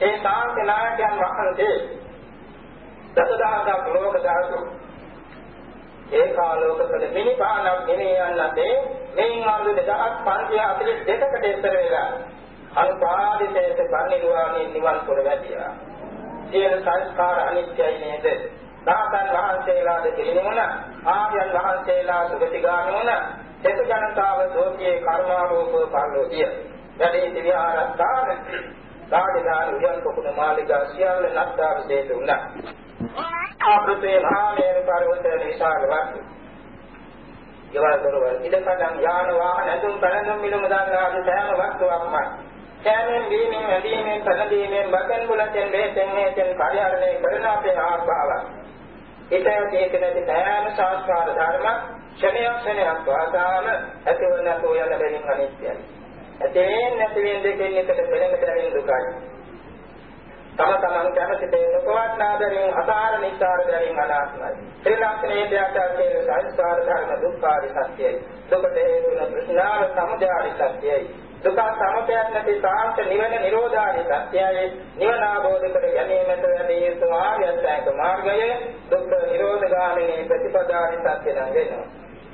ඒ ශාන්ති නායකයන් වහන්සේ දසදහසක් ලෝක ධාතු ඒ කාලෝකවල මිනිපානක් ගෙනේ යන්නතේ මෙයින් අවුරුදු 2542කට ඉස්සර වෙලා අනුපාදිතයට පරිනිර්වාණය නිවන් පුර වැඩියා. සියලු සංස්කාර අනිත්‍යයි නේද? දාතන් වහන්සේලාද පිළිනුණ ආර්යයන් වහන්සේලා සුගතිගාමී වුණ එත ජනතාව දෝෂයේ කර්මාරෝප පරිලෝකිය. වැඩි දිවිහාරස්ථාන සාධිදාන උයන් පොකුණ මාලිගා සියල්ල නත්තා විශේෂ වුණා. ආපෘතේ මහාමේරු පර්වතයේ විශාල වස්තු. ඊවල දරවල ඉදකඩම් යාන වාහන ඇතුම් පැලඳුම් මිලම දාලා සෑම වස්තුවක්ම කෑමෙන් දීමෙන් ඇදීමෙන් පැනදීමෙන් බකන් බුලතෙන් බේතෙන් හේතෙන් පරිහරණය කරන අපේ ආස්භාව. ඒතය තේකනදී සෑම සංස්කාර ධර්ම ක්ෂණයක් ක්ෂණයක් වාසාම ඇතිවන තෝ යන බැවින් අනිත්‍යයි. ඇතෙන් නැතිවෙන් දෙකෙන් එකට පෙරෙන්න බැරින් දුකයි. තම තමන් කැමති දේ නොපවත්නාදරින් අසාර නිස්සාර දරින් අනාත්මයි. ශ්‍රී ලංකනයේ දෙයක්ට සංස්කාර ධර්ම දුක්ඛාරි සත්‍යයි. දුකට හේතුන ප්‍රශ්නාව සමුදයාරි සත්‍යයි. දුක සමුදයක් නැති සාන්ත නිවන නිරෝධාරි සත්‍යයි. නිවන අවබෝධ කර ගැනීමට වැඩි යුතු ආර්ය අෂ්ටාංග මාර්ගය දුක්ඛ නිරෝධගාමිනී ප්‍රතිපදාරි සත්‍ය නම් වෙනවා.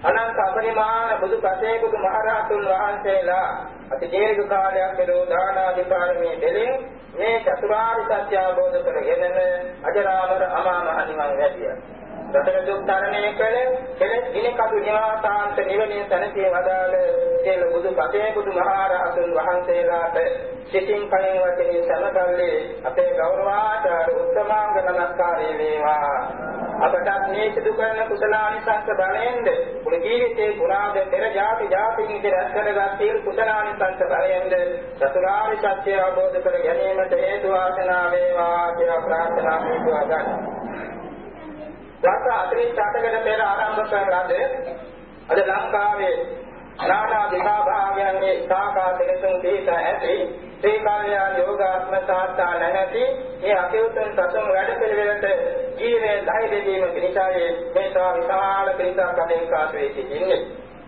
අනන්ත අපරිමාණ බුදු පසේ බුදු මහරහතුන් වහන්සේලා අති දීර්ඝ කාලයක් පෙරෝ දානාදී පාරමී දෙලින් මේ චතුරාර්ය සත්‍ය අවබෝධ කරගෙනම අජරාමර අමා මහ නිවන් වැඩියා. සතර දුක් තරණය කළ කෙලෙස් ගිනිකඩු නිවාසාන්ත නිවනේ සැනසී වදාළ සියලු බුදු පසේ බුදු මහරහතුන් වහන්සේලාට සිතින් කයින් වචනේ සමකල්ලේ අපේ ගෞරවාචාර උත්තමාංග නමස්කාරය වේවා. අපට මේ සිදු කරන කුසලානිසංස බලයෙන්ද මුළු ජීවිතේ පුරාද පෙර ජාති ජාතින් ඉදිරියට කරගත් සියලු කුසලානිසංස බලයෙන්ද චතුරාර්ය සත්‍ය අවබෝධ කර ගැනීමට හේතු වාසනා වේවා කියලා ප්‍රාර්ථනා කරනවා ගන්න. දස 48කට පෙර ආරම්භ කරන ලද අද ලංකාවේ නානා විභාගයන් මේ සාකා දෙකතුන් දීත ඇති ශ්‍රී කල්යාණ යෝගාත්ම සාස්ත්‍රා නැති මේ අකේතන සතුන් වැඩ පිළිවෙලට ජීවේ ධෛර්ය දීම පිණිසයි මේ සා විශාල පිරිසක් අතරින් කාසවේ සිටින්නේ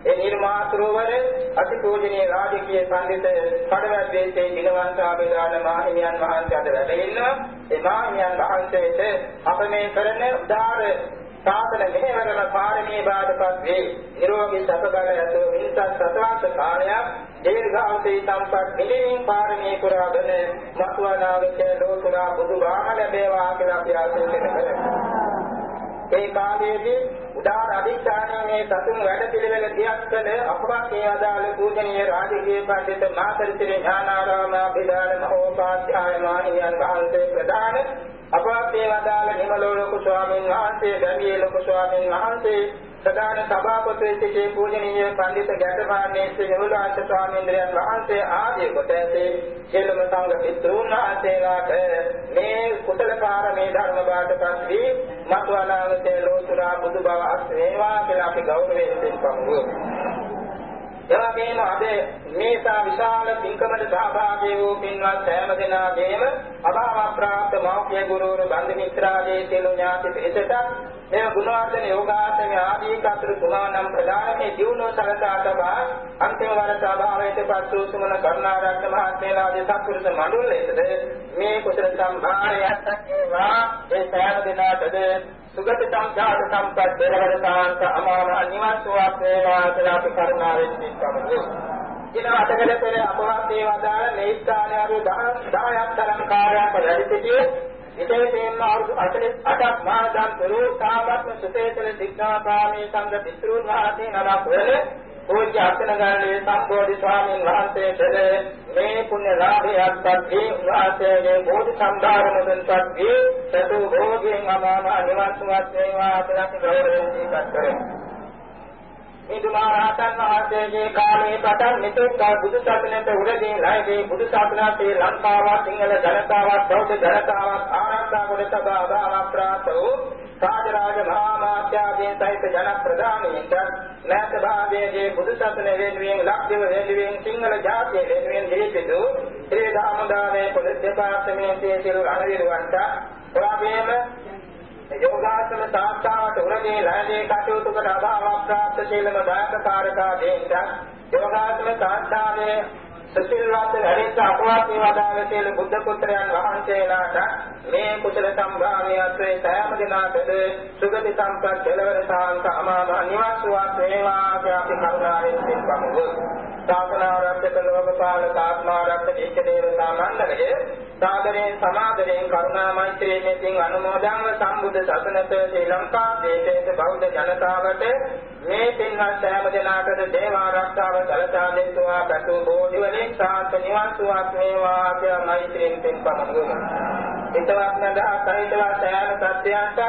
ඒ නිර්මාතෘවර අතිපූජනීය රාජකීය පඬිත කඩවැද්දේ දිනවන්ත ආබේදාන මාහිමියන් වහන්සේ අද වැඩ ඉන්නවා. ඒ මාහිමියන් වහන්සේට අප මේ කරන උදාර සාසන මෙහෙවරන පාරමී බාධපත් වේ. නිරෝගී සතබල ඇතුළු මිනිසත් සතවංශ කාලයක් දීර්ඝාසී සම්පත් නිලින් පාරමී පුරාගෙන මතුවනාගේ ලෝතුරා බුදු බාම ලැබේවා කියලා අපි ආශිර්වාද කරමු ඒ කාලයේදී උදාර අධිෂ්ඨානයේ මේ සතුන් වැඩ පිළිවෙල දියත් කළ අපවත් මේ අදාළ පූජනීය රාජකීය පඬිත මාතරිසිරි ඥානාරාම අභිදාන මහෝපාධ්‍යාය මාහිමියන් වහන්සේ ප්‍රදාන අපවත් මේ වදාළ නිමලෝ ලොකු ස්වාමීන් වහන්සේ ගම්මියේ ලොකු ස්වාමීන් වහන්සේ ප්‍රධාන සභාපති සිටි පූජනීය පඬිත ගැටපාණේ ශ්‍රී නිමුලාන්ත ස්වාමීන් වහන්සේ ආදී කොට ඇති සියලුම සංඝ පිටුන් වහන්සේලාට මේ කුසල පාරමී ධර්ම බාටපත් වී මත්වනාගතේ ලෝතුරා බුදු බව අස්වේවා කියලා අපි ගෞරවයෙන් සිතමු. එවැගේම අද මේසා විශාල පින්කමට සහභාගී වූ පින්වත් සෑම දෙනාගේම අභාව ප්‍රාප්ත මෞඛ්‍ය ගුරුවරු බන්ධ මිත්‍රාදී සියලු ඥාති පිරිසට මේ ගුණවර්ධන යෝගාසන ආදී කතර තුමානම් ප්‍රදානයේ දියුණුව සලසා තබා අන්තිම වර සභාවේට පත් වූ සුමන කරුණාරත්න මහත්මයාගේ සත්පුරුෂ මඬුල්ලේද මේ කුසල සම්භාරයත් ඒවා ඒ සෑම දිනාටද සුගත සංඝාත සම්පත් දෙරවරතාන්ත අමාන නිවන් සුවක් වේවා කියලා අපි කරුණාවෙන් සිතමු. දින අටකට පෙර අපවත් මේ වදාළ මේ ස්ථානයේ අර 10ක් තරම් කාර්යයක් වැඩි සිටියේ විශේෂයෙන්ම අවුරුදු 48ක් මාදම් පෙරු සාමත්ම සුතේතල දිග්නාපාමී සංඝ පිටුන් වහන්සේ නමක් වල පූජ්‍ය අර්ථනගාරයේ සම්බෝධි ස්වාමීන් වහන්සේට මේ පුණ්‍ය ලාභයත් පත්‍රි වාසයේ බෝධි සම්භාරමුදන් පත්‍රි සතු භෝගයෙන් අමාම නිවන් සුවත් වේවා කියලා ගෞරවයෙන් දීපත් කරමු. මිදුමහරහතන් වහන්සේගේ කාලයේ පටන් මෙතෙක් බුදු සසුනට උරදී ලයිදී බුදු සසුන ශ්‍රී ලංකාව සිංහල ජනතාව බෞද්ධ ජනතාව ආරක්ෂා කොට තබා අදාළක් ප්‍රාප්ත වූ රාජරාජ මහා මාත්‍යාදීන් සහිත ජන ප්‍රධානීන්ට නැත භාගයේදී බුදු සසුන වෙනුවෙන් ලක්දිව වෙනුවෙන් සිංහල ජාතිය වෙනුවෙන් දීපිතු ශ්‍රී ධම්මදානයේ පොලිස් දෙපාර්තමේන්තුවේ සියලු රණවිරුවන්ට එවාගෙම යෝගාසන සාස්ත්‍රාවට උරදී ලැබේ කටයුතු කර අභාවක් ප්‍රාප්ත ශීලම දායකකාරකා දෙන්න යෝගාසන සාස්ත්‍රාවේ සතිල්වත් හරිත අපවත් වේවාදාල සියලු බුද්ධ පුත්‍රයන් වහන්සේලාට මේ කුසල සම්භාවය අත්වේ සෑම දිනකද සුගති සම්පත් කෙලවර සාන්ත අමාම නිවාසුවක් වේවා කියලා අපි කරුණාවෙන් සිතමු. ශාසනාරක්ෂක ලෝකපාලක ආත්මාරක්ෂක ඒකදේවතා මණ්ඩලයේ සාදරයෙන් සමාදරයෙන් කරුණා මෛත්‍රියෙන් මෙතින් අනුමෝදන්ව සම්බුද්ධ සසුනත ශ්‍රී ලංකා දේශයේ බෞද්ධ ජනතාවට මේ පින්වත් සෑම දිනාටද දේව ආරක්ෂාව සැලසා දෙත්වා පැතු බෝධි වලින් සාන්ත නිවන් සුවක් වේවා කියලා මෛත්‍රියෙන් පින් පමුණුමු. හිතවත් නදා සහිතව සෑම සත්‍යයන්ට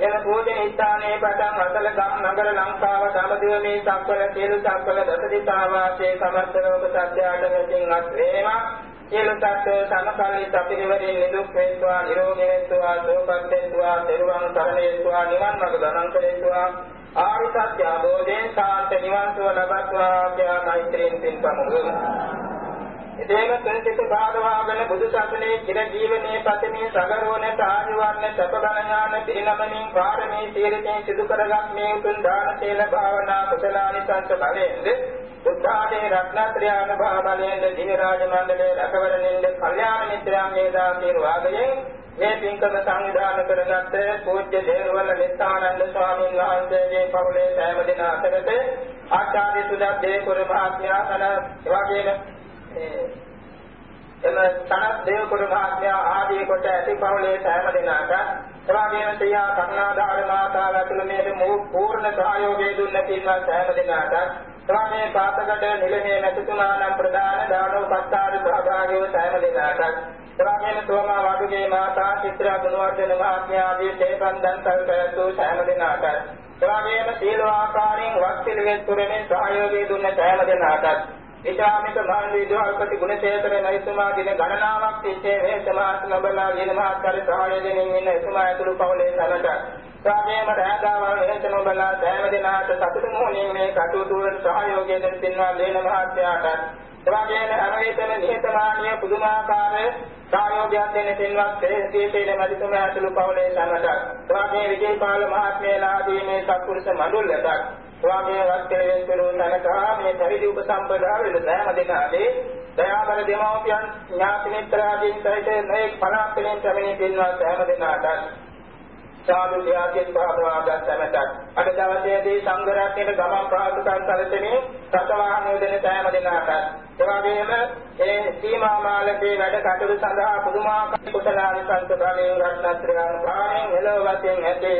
එන පූජන ස්ථානයේ පටන් අසල ගම් නගර ලංකාව සමදිව මේ සක්වල සියලු සක්වල දස දිසා වාසයේ සමර්ථ ලෝක සත්‍යයට මෙතින් අත් වේවා. සියලු සත්‍ය සමකල්ලි සපිරිවරින් නිදුක් වේවා නිරෝගී වේවා සෝපත් වේවා දරුවන් සරණ වේවා නිවන් මඟ ගමන් කරේවා ආරි සත්‍ය අවබෝධයෙන් සාන්ත නිවන් සුව ලබත්වා කියලා මෛත්‍රියෙන් පින් පමුණුමු එසේම තුන්සිත භාගවාගෙන බුදු සසුනේ චිර ජීවනයේ පතමේ සගරෝණ සාහිවන්න සප ගණඥාන පිරිනමමින් පාරමී සීලයෙන් සිදු කරගත් මේ උතුම් දාන සීල භාවනා කුසලානි සංස බලයෙන්ද? බුද්ධාදී රත්නත්‍රයාන භාවලයෙන්ද දිව්‍ය රාජ මණ්ඩලයේ රැකවරණින්ද කල්යාණ මිත්‍රයන්ගේ දාසීර්වාදයෙන් මේ පින්කම සංවිධානය කරගත් පූජ්‍ය දේවවල නිස්සානන්ද ස්වාමීන් වහන්සේගේ පවුලේ සෑම දින අතරත ආචාර්ය සුදත් දේකුර මහත්මයා කන එවාගේම එම සනත් දේවකුරු මහත්මයා ආදී කොට ඇති පවුලේ සෑම දෙනාට එවාගේම සියා කරුණාදාර මාතාව ඇතුළු මේ මූ පූර්ණ සහයෝගය දුන්න පින්වත් සෑම දෙනාට එවාගේ පාතකඩ නිලමේ නැතුතුමානම් ප්‍රදාන දානෝපස්ථාන සහභාගීව සෑම දෙනාට එවාගේම තෝමා වඩුගේ මාතා චිත්‍රා ගුණවර්ධන මහත්මයා ආදී තේපන්දන් සල්පයතු සෑම දෙනාට එවාගේම සීල ආකාරයෙන් වත් පිළිවෙත් පුරමින් සහයෝගය දුන්න සෑම දෙනාට විචාමික මහණී දෝල්පති ගුණසේකර නයිතුමා දින ගණනාවක් තිස්සේ මේ සමාජ ලබලා දින මහත්තර සහාය දෙමින් ඉන්න එතුමා ඇතුළු පවුලේ සමට සාමයේම රැඳාවල් හේතන බලා සෑම දිනාට සතුටු මොහොනින් මේ කටයුතු වලට සහයෝගය දෙන පින්වා ලේන මහත්තයාට එවාගේම හැමවිටම නිහතමානීය පුදුමාකාර සහයෝගයක් දෙන පින්වත් ශ්‍රේෂ්ඨීතේ මැදිතුමා ඇතුළු පවුලේ සමට එවාගේ විජේපාල මහත්මයාලාදී මේ සත්පුරුෂ මඬුල්ලට ස්වාමීන් වහන්සේ වෙනතුරු තනකා මේ පරිදි උපසම්පදා වෙන සෑම දිනාදී දයාබල දෙමෝපියන් ඥාති මිත්‍රාදීන් සහිත මේ 50 දෙනෙන් පැමිණි පින්වත් සෑම දිනාට සාදු ධ්‍යානයෙන් භාවනාගත සමතක් අද දවසේදී සංඝ රත්නයේ ගමන් ප්‍රාප්තයන් සැලසෙමින් සතවාහන යොදන සෑම දිනාට එවාගෙම ඒ සීමා මාලකේ වැඩ කටයුතු සඳහා පුදුමාකාර කුසලානිසංස ප්‍රමේය රත්නත්‍රයන් භාණයෙන් එළව වශයෙන් ඇති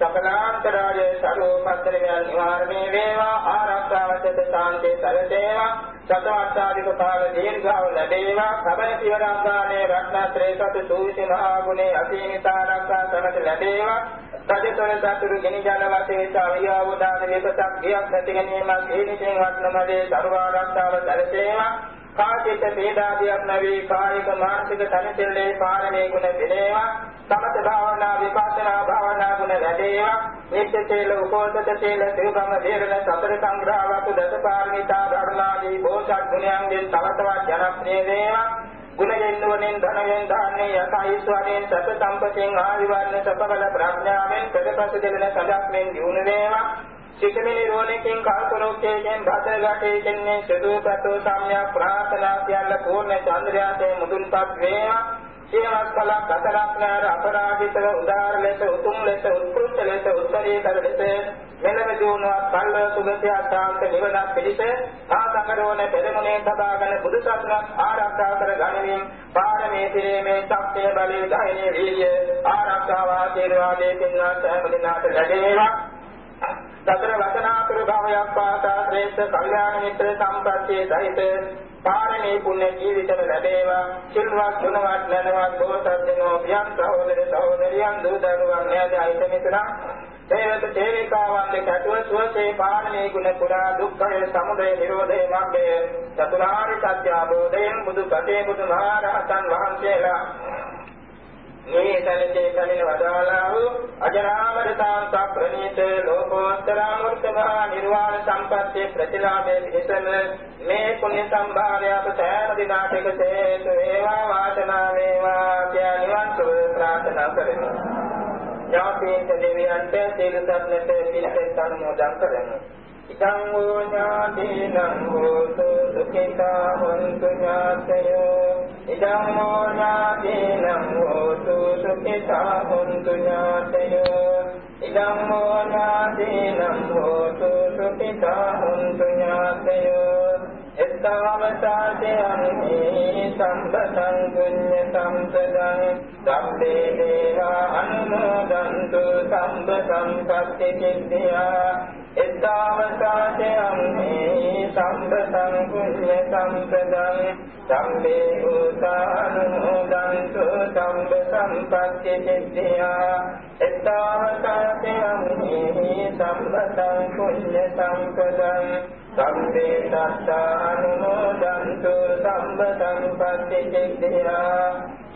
සකලාන්තරාය සරෝපත්‍රයන් නිවාරණය වේවා. ආරක්ෂාවචද සාන්තේ සැලසේවා. සතවත්තාදික කාල දීර්ඝව ලැබේවා. සබන පියවරාගානේ රත්නත්‍රේ සතු සූවිසි මහා ගුණේ අසීමිත ආරක්ෂා කරට ලැබේවා. සජතොන සතුරු ගිනි ජල වශයෙන් අවියාවදාන විපතක් ගියක් නැති ගැනීමක් හේනිතෙන් වටනමදේ සර්වාරක්ෂාව සැලසේවා කායික වේදාදියක් නැවේ කායික මානසික තනතෙල්ලේ පාරණේ ගුණ දෙනේවා සමත භාවනා විපස්සනා භාවනා ගුණ වැඩේවා නිත්‍ය සීල උපෝසත සීල සිව්ගම දේරණ සතර සංග්‍රහවතු දසපාරමිතා ධර්මාදී බෝසත් ගුණයන්ගෙන් තව තවත් ජනප්‍රිය වේවා. ගුණයෙන් නුවණින් ධනයෙන් දාන්නේ යසයිස්වරයෙන් සත සම්පතෙන් ආවිවර්ණ සපබල ප්‍රඥාවෙන් පෙරපස දෙලන සදාත්මෙන් දිනු වේවා. සිතමේ නිරෝණයෙන් කල්පලෝකයෙන් බදගටේකින් සදුපතෝ සම්‍යක් ප්‍රාර්ථනා සියල්ල පූර්ණ චන්ද්‍රයාතේ මුදුන්පත් වේවා. සියවත් කලක් අතරක්නාර අපරාධිතව උදාර ලෙස උතුම් ලෙස උත්කෘෂ්ඨ ලෙස උත්තරීතර ලෙස මෙලව දිනුවක් කල්ල සුගතිය සාන්ත නිවනක් පිළිස ආසකරෝණ පෙරමුණේ සබාගෙන බුදු සසුනක් ආරක්ෂා කර ගනිමින් පාරමී පිරීමේ ශක්තිය බලය ධෛර්ය වීර්ය ආරක්ෂාව ආශිර්වාදයේ පින්වත් හැම දිනකට ලැබේවා සතර වසනාතුරු භවයක් පාසා ශ්‍රේෂ්ඨ කල්යාණ මිත්‍ර සම්පත්තියේ සහිත පාරමී පුණ්‍ය ජීවිතය ලැබේවා. සිල්වත් ගුණවත් නැනවත් බෝසත්ජනෝ පියන් සහෝදර සහෝදරියන් දූ දරුවන් නෑද අයිත මිතුරන් දේවත සේවිකාවන් දෙකටුව සුවසේ පාරමී ගුණ පුරා දුක්ඛය සමුදය නිරෝධය මග්ගය චතුරාර්ය සත්‍ය අවබෝධයෙන් බුදු පතේ බුදු මහරහතන් වහන්සේලා මේ තනසේ කලින වදාලා වූ අජරාමර සාන්ත ප්‍රණීත ලෝකෝත්තරාමෘතමහා නිර්වාණ සම්පත්තිය ප්‍රතිලාභයේ පිහිටම මේ පුණ්‍ය සම්භාරය අප සෑම දිනකට එකසේ වේවා වාසනා වේවා කියා නිවන් සුව ප්‍රාර්ථනා කරමි. ඥාතීන් දෙවියන්ට සීල සම්නත පිළිපෙත් අනුමෝදන් කරමි. ඉදං වූ ඥාතීනං හෝතු සුඛිතා හොන්තු ඥාතයෝ. ඉදං වූ ඥාතීනං හෝතු සුඛිතා හොන්තු ඥාතයෝ. ඉදං වූ ඥාතීනං හෝතු සුඛිතා හොන්තු ඥාතයෝ. එත්තාවතාතයන්හි සම්පතං පුඤ්ඤ සම්පදං සම්මේ දේවා අනුමෝදන්තු සම්ප සම්පත්ති සිද්ධියා එත්තාවතාචයන්හි සම්පතං පුඤ්ඤ සම්පදං සම්මේ උසානුමෝදන්තු සම්ප සම්පත්ති සිද්ධියා එත්තාවතාචයන්හි සම්පතං පුඤ්ඤ සම්පදං සම්මේ තත්තානුමෝදන්තු සම්බ සම්පත්ති චිත්තිනා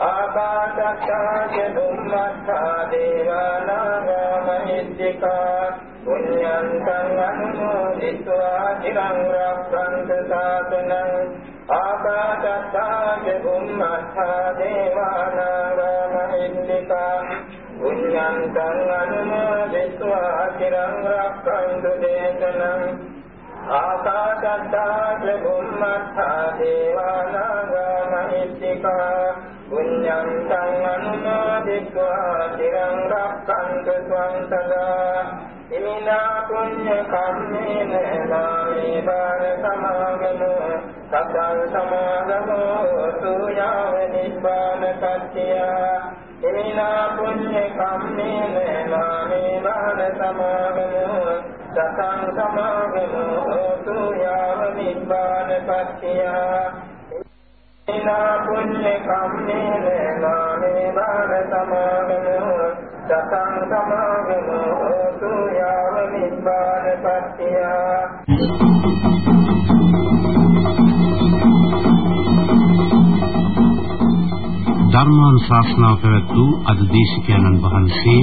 ආපාතක්ඛාච දුම්මත්තා දේවානාගා මහිද්దికා පුඤ්ඤං සං අනුමෝදිत्वा චිරං රක්ඛන්තු සාසනං ආපාතක්ඛාච දුම්මත්තා දේවානාගා මහිද්దికා පුඤ්ඤං සං අනුමෝදිत्वा චිරං රක්ඛන්තු දේශනං ආකාශත්තාච බුම්මත්තා දේවානාගා මහිත්‍තිකා පුඤ්ඤං තං අනුමෝදිत्वा තිරං රක්ඛන්තු ත්වං සදා ඉමිනා පුඤ්ඤ කම්මේන නාමේ බාර සමාගමෝ සබ්බං සමාගමෝ සූයාව නිබ්බාන පත්‍ය ඉමිනා පුඤ්ඤ කම්මේන නාමේ බාර සමාගමෝ සතං සමාගමෝ සුයාව නිබ්බාන සත්‍යය ඉමිනා පුඤ්ඤ කම්මේන නාමේ බාර සමාගමු සතං සමාගමෝ සුයාව නිබ්බාන සත්‍යය ධර්මානුශාසනාව පැවැත් වූ අද දේශිකානන් වහන්සේ